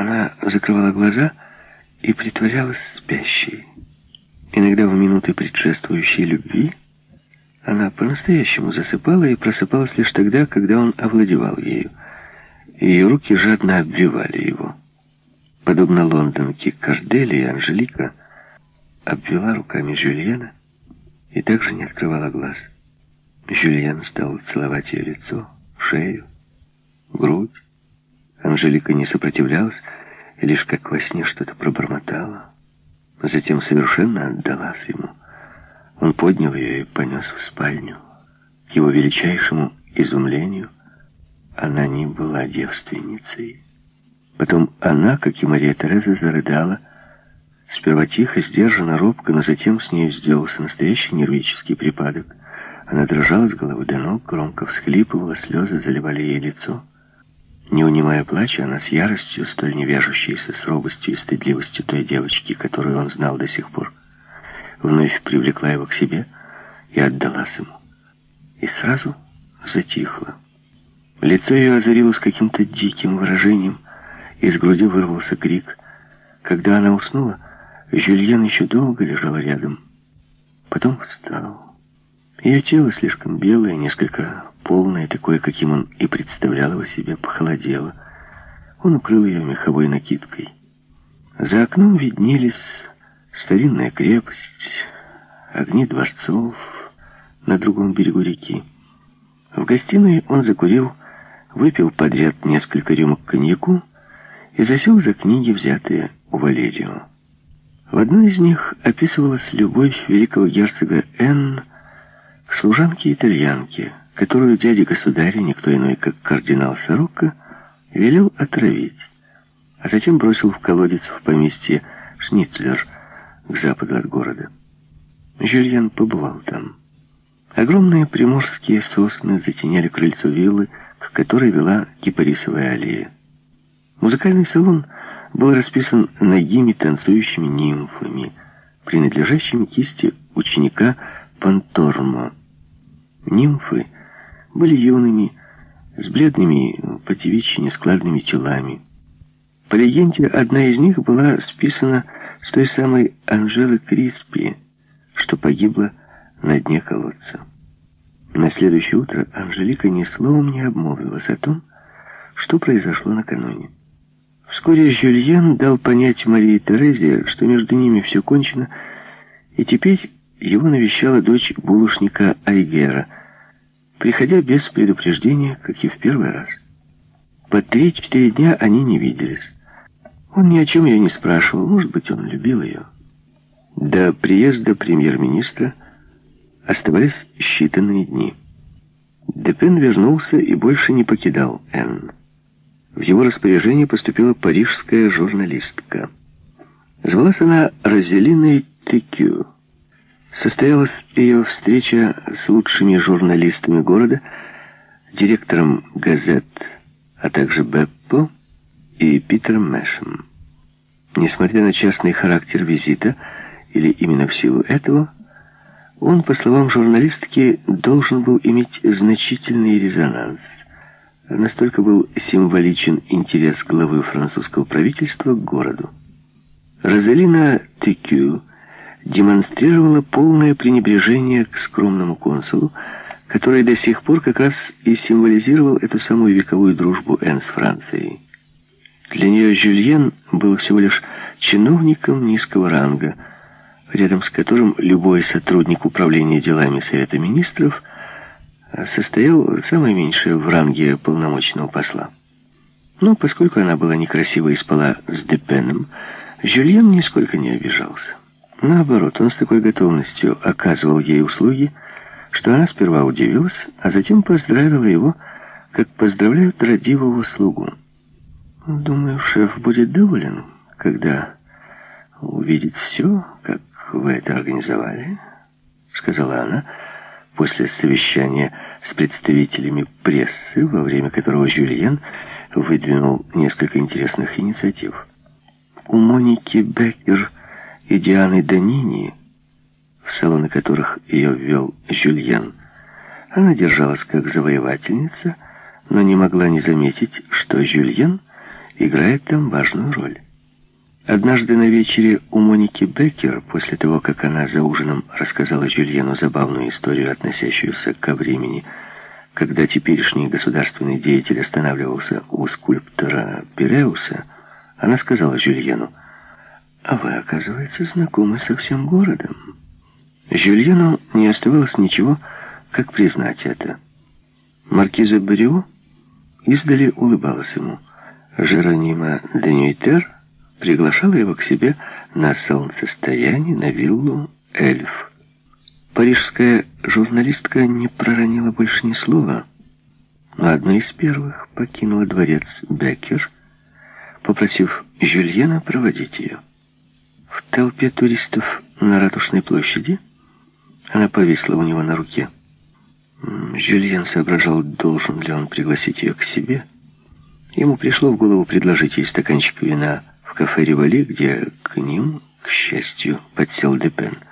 Она закрывала глаза и притворялась спящей. Иногда в минуты предшествующей любви она по-настоящему засыпала и просыпалась лишь тогда, когда он овладевал ею. Ее руки жадно обвивали его. Подобно лондонке Кардели и Анжелика обвела руками Жюльена и также не открывала глаз. Жюльен стал целовать ее лицо, шею, грудь. Анжелика не сопротивлялась, лишь как во сне что-то пробормотала. Затем совершенно отдалась ему. Он поднял ее и понес в спальню. К его величайшему изумлению она не была девственницей. Потом она, как и Мария Тереза, зарыдала. Сперва тихо, сдержанно, робко, но затем с ней сделался настоящий нервический припадок. Она дрожала с головы до ног, громко всхлипывала, слезы заливали ей лицо. Не унимая плача, она с яростью, столь не вяжущейся с робостью и стыдливостью той девочки, которую он знал до сих пор, вновь привлекла его к себе и отдалась ему. И сразу затихла. Лицо ее озарилось каким-то диким выражением, из груди вырвался крик. Когда она уснула, Жюльен еще долго лежала рядом. Потом встал. Ее тело слишком белое, несколько полное, такое, каким он и представлял его себе, похолодело. Он укрыл ее меховой накидкой. За окном виднелись старинная крепость, огни дворцов на другом берегу реки. В гостиной он закурил, выпил подряд несколько рюмок коньяку и засел за книги, взятые у Валерио. В одной из них описывалась любовь великого герцога Н к служанке-итальянке, которую дядя-государь, никто иной, как кардинал Сорока, велел отравить, а затем бросил в колодец в поместье Шницлер к западу от города. Жюльен побывал там. Огромные приморские сосны затеняли крыльцо виллы, к которой вела кипарисовая аллея. Музыкальный салон был расписан ногими танцующими нимфами, принадлежащими кисти ученика Пантормо. Нимфы были юными, с бледными, по девичьи нескладными телами. По легенде, одна из них была списана с той самой Анжелы Криспи, что погибла на дне колодца. На следующее утро Анжелика ни словом не обмолвилась о том, что произошло накануне. Вскоре Жюльен дал понять Марии Терезе, что между ними все кончено, и теперь его навещала дочь булочника Айгера, приходя без предупреждения, как и в первый раз. По три-четыре дня они не виделись. Он ни о чем ее не спрашивал, может быть, он любил ее. До приезда премьер-министра оставались считанные дни. Депен вернулся и больше не покидал Энн. В его распоряжение поступила парижская журналистка. Звалась она Розелиной Текю. Состоялась ее встреча с лучшими журналистами города, директором газет, а также Беппо и Питером Мэшем. Несмотря на частный характер визита, или именно в силу этого, он, по словам журналистки, должен был иметь значительный резонанс. Настолько был символичен интерес главы французского правительства к городу. Розалина Текю демонстрировала полное пренебрежение к скромному консулу, который до сих пор как раз и символизировал эту самую вековую дружбу Энн с Францией. Для нее Жюльен был всего лишь чиновником низкого ранга, рядом с которым любой сотрудник управления делами Совета Министров состоял самое меньшее в ранге полномочного посла. Но поскольку она была некрасива и спала с Депеном, Жюльен нисколько не обижался. Наоборот, он с такой готовностью оказывал ей услуги, что она сперва удивилась, а затем поздравила его, как поздравляют родивого слугу. «Думаю, шеф будет доволен, когда увидит все, как вы это организовали», — сказала она после совещания с представителями прессы, во время которого Жюльен выдвинул несколько интересных инициатив. У Моники Беккер и Дианы Данини, в салоны которых ее ввел Жюльен, она держалась как завоевательница, но не могла не заметить, что Жюльен играет там важную роль. Однажды на вечере у Моники Беккер, после того, как она за ужином рассказала Жюльену забавную историю, относящуюся ко времени, когда теперешний государственный деятель останавливался у скульптора Пиреуса, она сказала Жюльену, «А вы, оказывается, знакомы со всем городом». Жюльену не оставалось ничего, как признать это. Маркиза Барио издали улыбалась ему. Жеронима Денюйтер приглашала его к себе на солнцестояние на виллу «Эльф». Парижская журналистка не проронила больше ни слова, но одна из первых покинула дворец Беккер, попросив Жюльена проводить ее. Толпе туристов на Ратушной площади она повисла у него на руке. Жюльен соображал, должен ли он пригласить ее к себе. Ему пришло в голову предложить ей стаканчик вина в кафе «Ревали», где к ним, к счастью, подсел Депен –